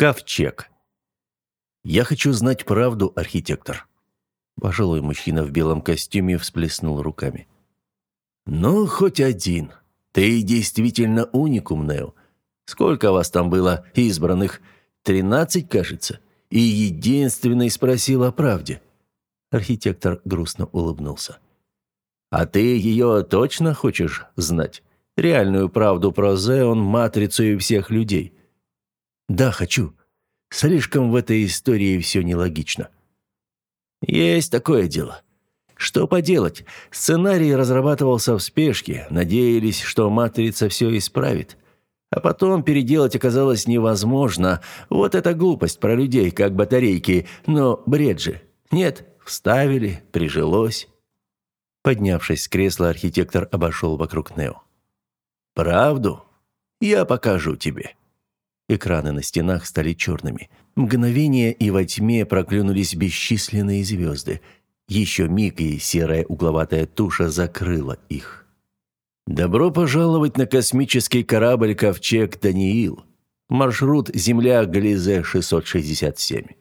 Ковчег. «Я хочу знать правду, архитектор». Пожилой мужчина в белом костюме всплеснул руками. «Ну, хоть один. Ты действительно уникум, Нео. Сколько вас там было избранных? Тринадцать, кажется. И единственный спросил о правде». Архитектор грустно улыбнулся. «А ты ее точно хочешь знать? Реальную правду про Зеон, Матрицу и всех людей?» «Да, хочу. Слишком в этой истории все нелогично». «Есть такое дело. Что поделать? Сценарий разрабатывался в спешке, надеялись, что «Матрица» все исправит. А потом переделать оказалось невозможно. Вот это глупость про людей, как батарейки, но бред же. Нет, вставили, прижилось». Поднявшись с кресла, архитектор обошел вокруг Нео. «Правду? Я покажу тебе». Экраны на стенах стали черными. Мгновение, и во тьме проклюнулись бесчисленные звезды – еще миг, и серая угловатая туша закрыла их. «Добро пожаловать на космический корабль «Ковчег Даниил». Маршрут «Земля Гализе-667».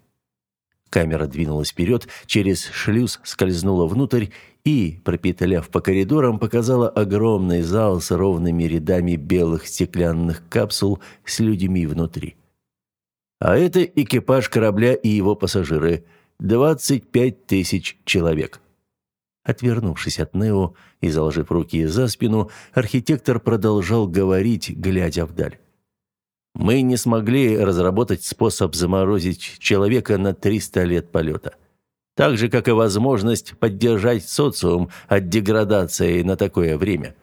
Камера двинулась вперед, через шлюз скользнула внутрь и, пропетляв по коридорам, показала огромный зал с ровными рядами белых стеклянных капсул с людьми внутри. А это экипаж корабля и его пассажиры – Двадцать пять тысяч человек. Отвернувшись от Нео и заложив руки за спину, архитектор продолжал говорить, глядя вдаль. «Мы не смогли разработать способ заморозить человека на 300 лет полета. Так же, как и возможность поддержать социум от деградации на такое время.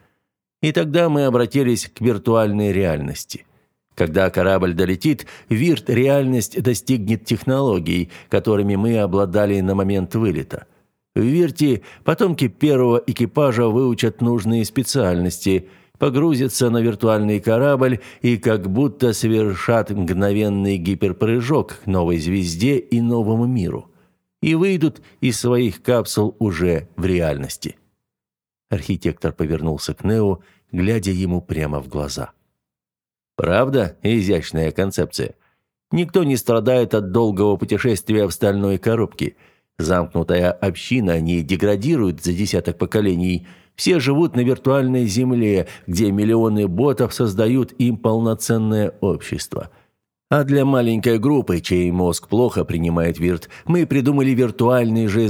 И тогда мы обратились к виртуальной реальности. Когда корабль долетит, вирт-реальность достигнет технологий, которыми мы обладали на момент вылета. В Вирте потомки первого экипажа выучат нужные специальности, погрузятся на виртуальный корабль и как будто совершат мгновенный гиперпрыжок к новой звезде и новому миру. И выйдут из своих капсул уже в реальности. Архитектор повернулся к Нео, глядя ему прямо в глаза. Правда, изящная концепция. Никто не страдает от долгого путешествия в стальной коробке. Замкнутая община не деградирует за десяток поколений. Все живут на виртуальной земле, где миллионы ботов создают им полноценное общество. А для маленькой группы, чей мозг плохо принимает вирт, мы придумали виртуальный же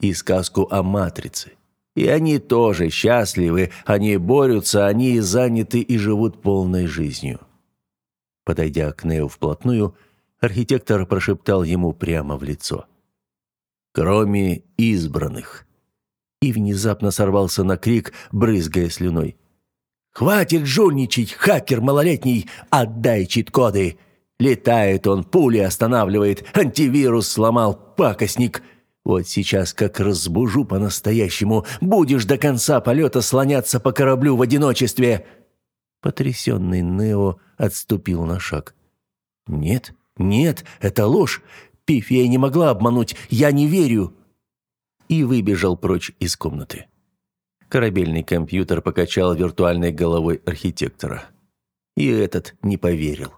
и сказку о матрице. И они тоже счастливы, они борются, они заняты и живут полной жизнью. Подойдя к Нео вплотную, архитектор прошептал ему прямо в лицо. «Кроме избранных». И внезапно сорвался на крик, брызгая слюной. «Хватит жульничать, хакер малолетний! Отдай чит-коды!» Летает он, пули останавливает, антивирус сломал, пакостник. Вот сейчас как разбужу по-настоящему, будешь до конца полета слоняться по кораблю в одиночестве!» Потрясенный Нео отступил на шаг. «Нет, нет, это ложь! Пифия не могла обмануть, я не верю!» И выбежал прочь из комнаты. Корабельный компьютер покачал виртуальной головой архитектора. И этот не поверил.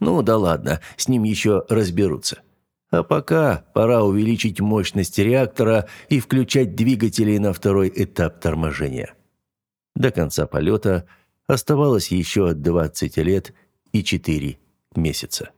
«Ну да ладно, с ним еще разберутся». А пока пора увеличить мощность реактора и включать двигатели на второй этап торможения. До конца полета оставалось еще 20 лет и 4 месяца.